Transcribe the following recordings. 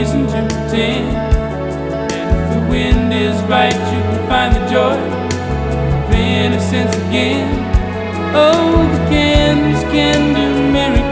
Reason to pretend. And if the wind is right, you can find the joy of innocence again. Oh, the canvas can do miracles.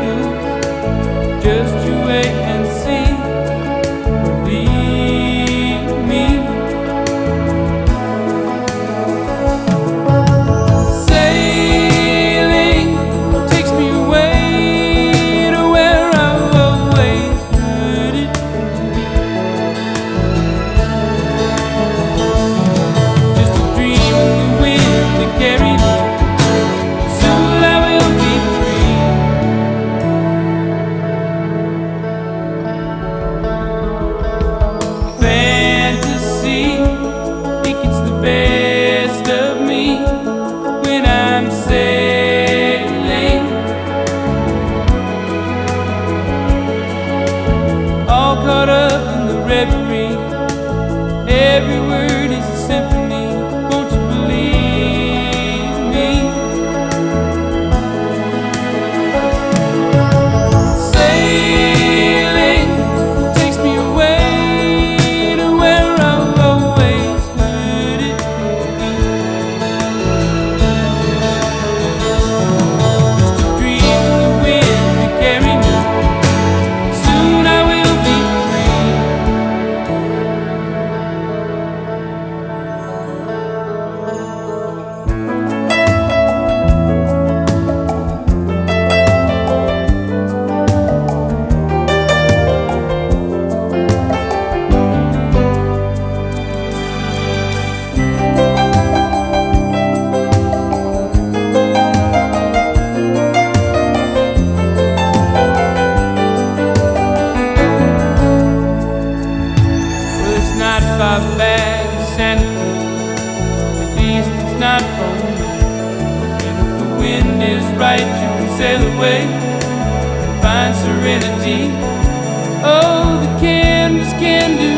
In. Every word not for me. And if the wind is right, you can sail away and find serenity. Oh, the canvas can do